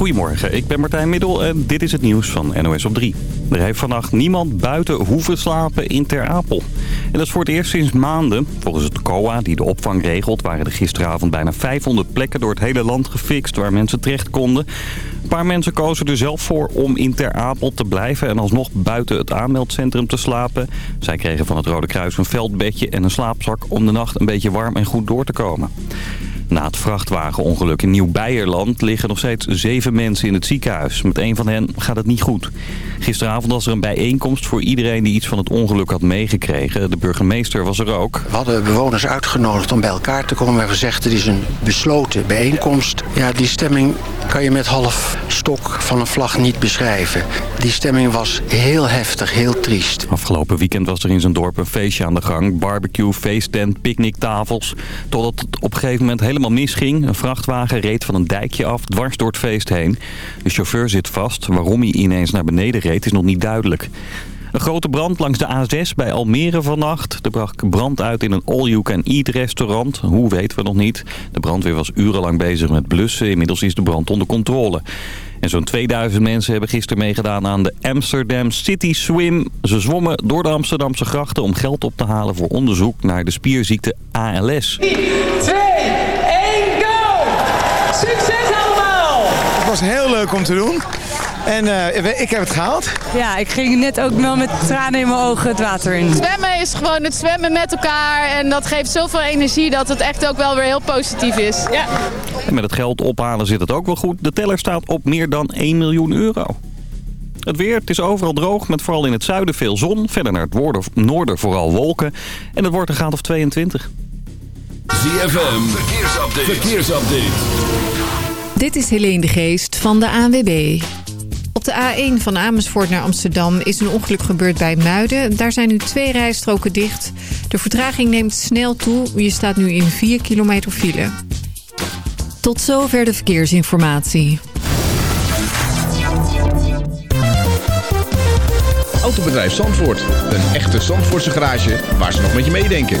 Goedemorgen, ik ben Martijn Middel en dit is het nieuws van NOS op 3. Er heeft vannacht niemand buiten hoeven slapen in Ter Apel. En dat is voor het eerst sinds maanden. Volgens het COA, die de opvang regelt, waren er gisteravond bijna 500 plekken door het hele land gefixt waar mensen terecht konden. Een paar mensen kozen er zelf voor om in Ter Apel te blijven en alsnog buiten het aanmeldcentrum te slapen. Zij kregen van het Rode Kruis een veldbedje en een slaapzak om de nacht een beetje warm en goed door te komen. Na het vrachtwagenongeluk in Nieuw-Beierland liggen nog steeds zeven mensen in het ziekenhuis. Met een van hen gaat het niet goed. Gisteravond was er een bijeenkomst voor iedereen die iets van het ongeluk had meegekregen. De burgemeester was er ook. We hadden bewoners uitgenodigd om bij elkaar te komen. We hebben gezegd, het is een besloten bijeenkomst. Ja, die stemming kan je met half stok van een vlag niet beschrijven. Die stemming was heel heftig, heel triest. Afgelopen weekend was er in zijn dorp een feestje aan de gang. Barbecue, feesttent, picknicktafels. Totdat het op een gegeven moment helemaal misging. Een vrachtwagen reed van een dijkje af, dwars door het feest heen. De chauffeur zit vast. Waarom hij ineens naar beneden reed is nog niet duidelijk. Een grote brand langs de A6 bij Almere vannacht. Er brak brand uit in een all-you-can-eat restaurant. Hoe weten we nog niet. De brandweer was urenlang bezig met blussen. Inmiddels is de brand onder controle. En zo'n 2000 mensen hebben gisteren meegedaan aan de Amsterdam City Swim. Ze zwommen door de Amsterdamse grachten om geld op te halen voor onderzoek naar de spierziekte ALS. 3, 2, was heel leuk om te doen. En eh, ik heb het gehaald. Ja, ik ging net ook wel met tranen in mijn ogen het water in. Zwemmen is gewoon het zwemmen met elkaar. En dat geeft zoveel energie dat het echt ook wel weer heel positief is. Ja. En met het geld ophalen zit het ook wel goed. De teller staat op meer dan 1 miljoen euro. Het weer, het is overal droog, met vooral in het zuiden veel zon. Verder naar het noorden vooral wolken. En het wordt een graad of 22. ZFM, verkeersupdate. verkeersupdate. Dit is Helene de Geest van de ANWB. Op de A1 van Amersfoort naar Amsterdam is een ongeluk gebeurd bij Muiden. Daar zijn nu twee rijstroken dicht. De vertraging neemt snel toe. Je staat nu in 4 kilometer file. Tot zover de verkeersinformatie. Autobedrijf Zandvoort. Een echte Zandvoortse garage waar ze nog met je meedenken.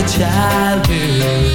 a child do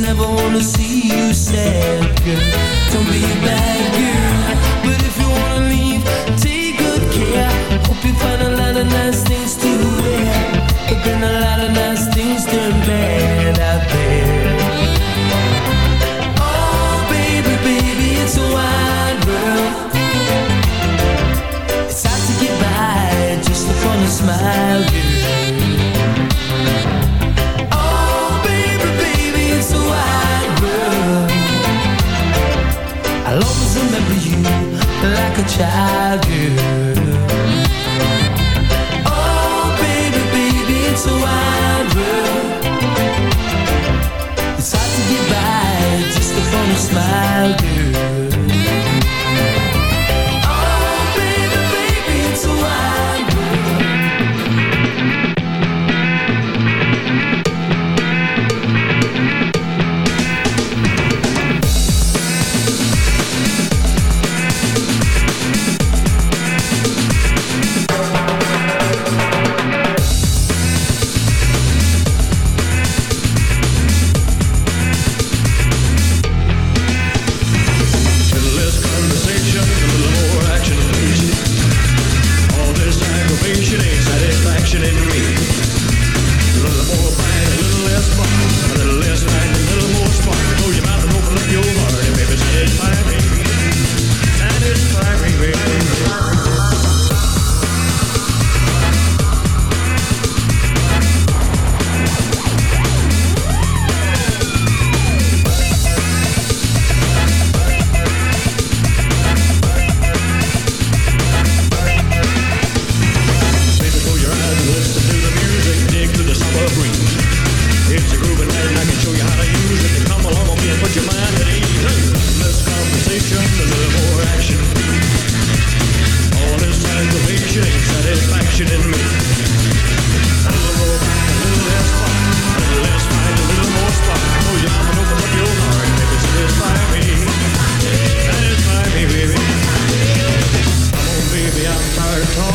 never wanna see you sad, girl. Don't be a bad girl. child.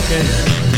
again.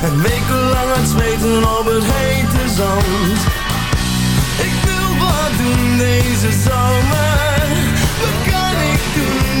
Wekenlang aan het zweten op het hete zand. Ik wil wat doen deze zomer. Wat kan ik doen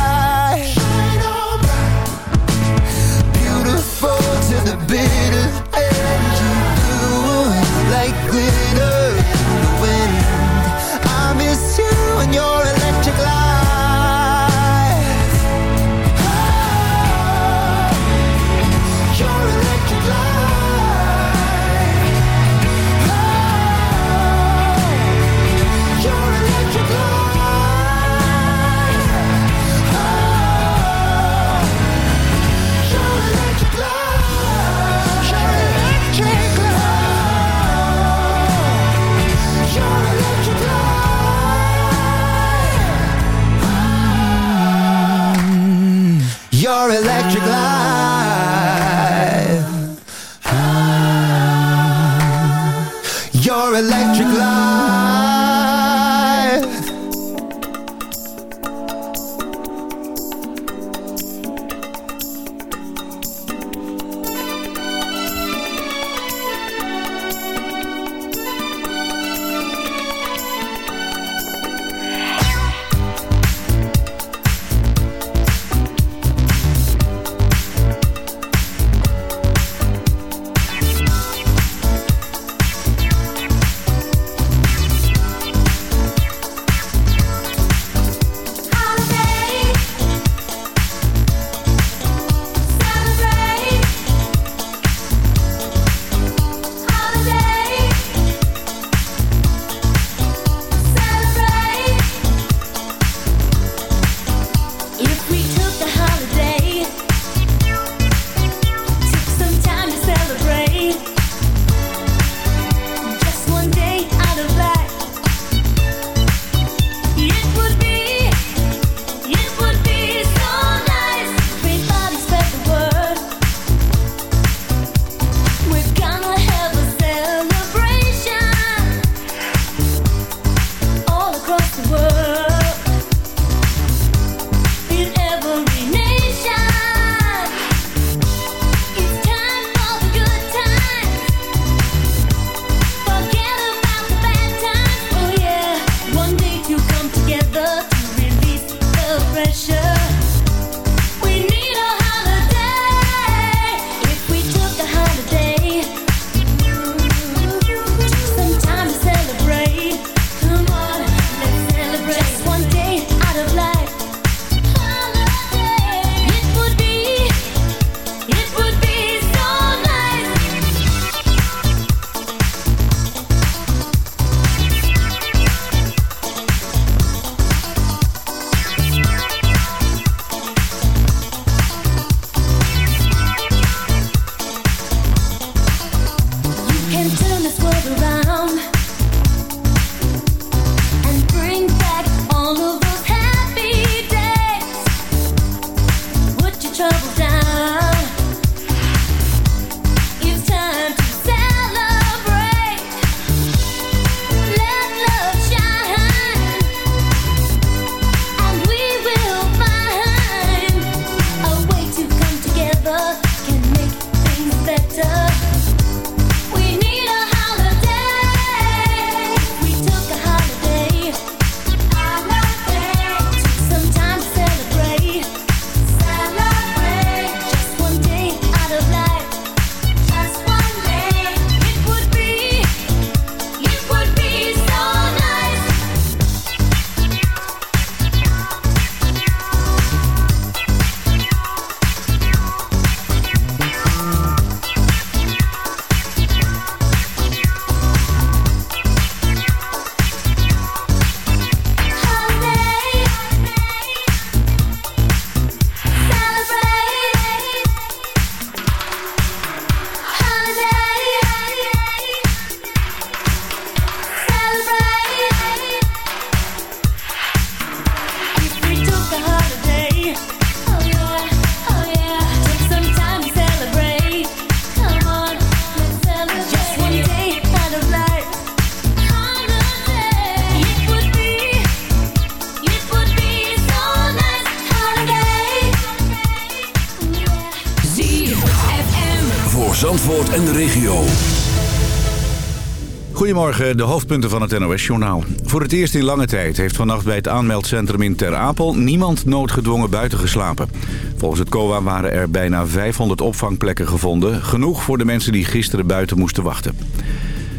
De hoofdpunten van het NOS-journaal. Voor het eerst in lange tijd heeft vannacht bij het aanmeldcentrum in Ter Apel... niemand noodgedwongen buiten geslapen. Volgens het COA waren er bijna 500 opvangplekken gevonden. Genoeg voor de mensen die gisteren buiten moesten wachten.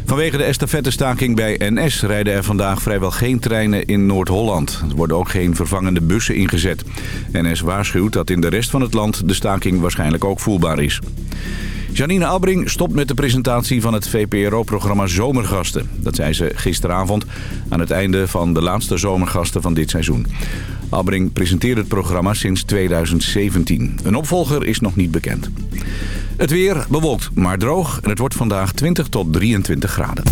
Vanwege de estafettestaking bij NS rijden er vandaag vrijwel geen treinen in Noord-Holland. Er worden ook geen vervangende bussen ingezet. NS waarschuwt dat in de rest van het land de staking waarschijnlijk ook voelbaar is. Janine Albring stopt met de presentatie van het VPRO-programma Zomergasten. Dat zei ze gisteravond aan het einde van de laatste Zomergasten van dit seizoen. Albring presenteert het programma sinds 2017. Een opvolger is nog niet bekend. Het weer bewolkt, maar droog en het wordt vandaag 20 tot 23 graden.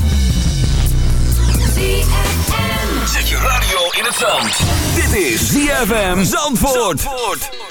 Zet je radio in het zand. Dit is ZFM Zandvoort. Alegria,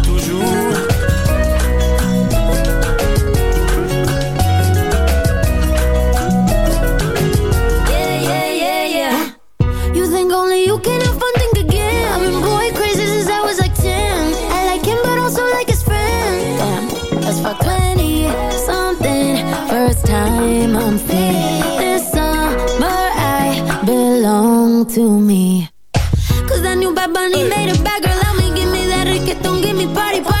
Toujours. Yeah, yeah, yeah, yeah. You think only you can have fun, think again. I've been boy crazy since I was like 10. I like him, but also like his friend. Damn, that's for 20 something. First time I'm free. This summer I belong to me. Cause that new Bad Bunny made a bad girl body, body.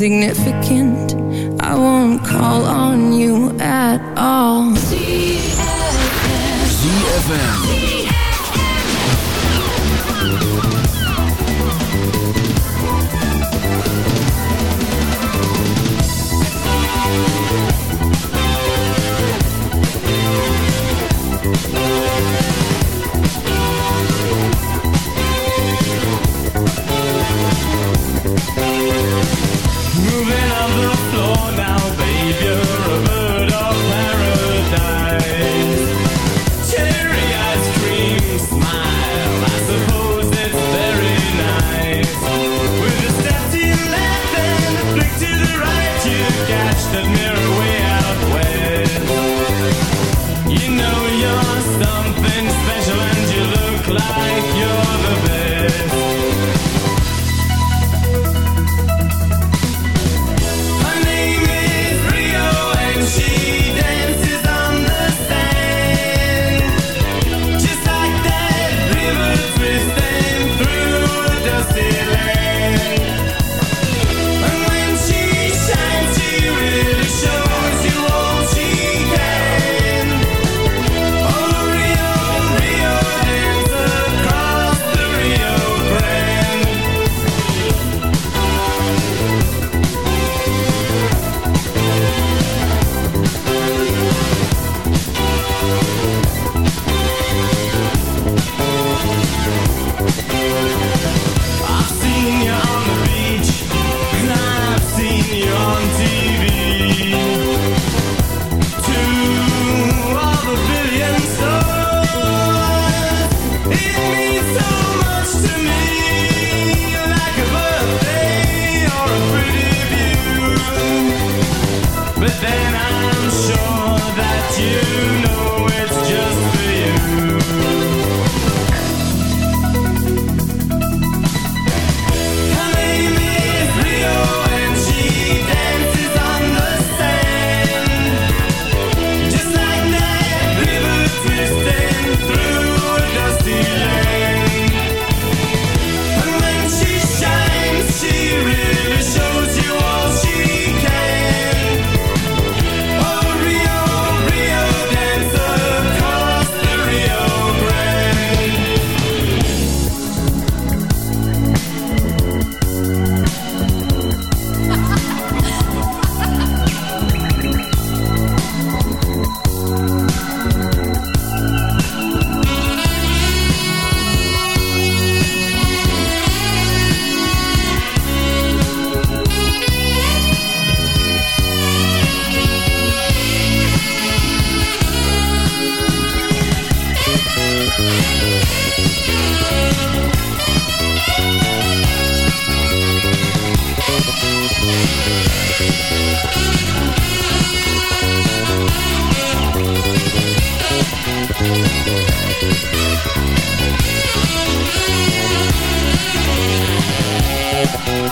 significant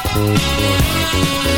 Música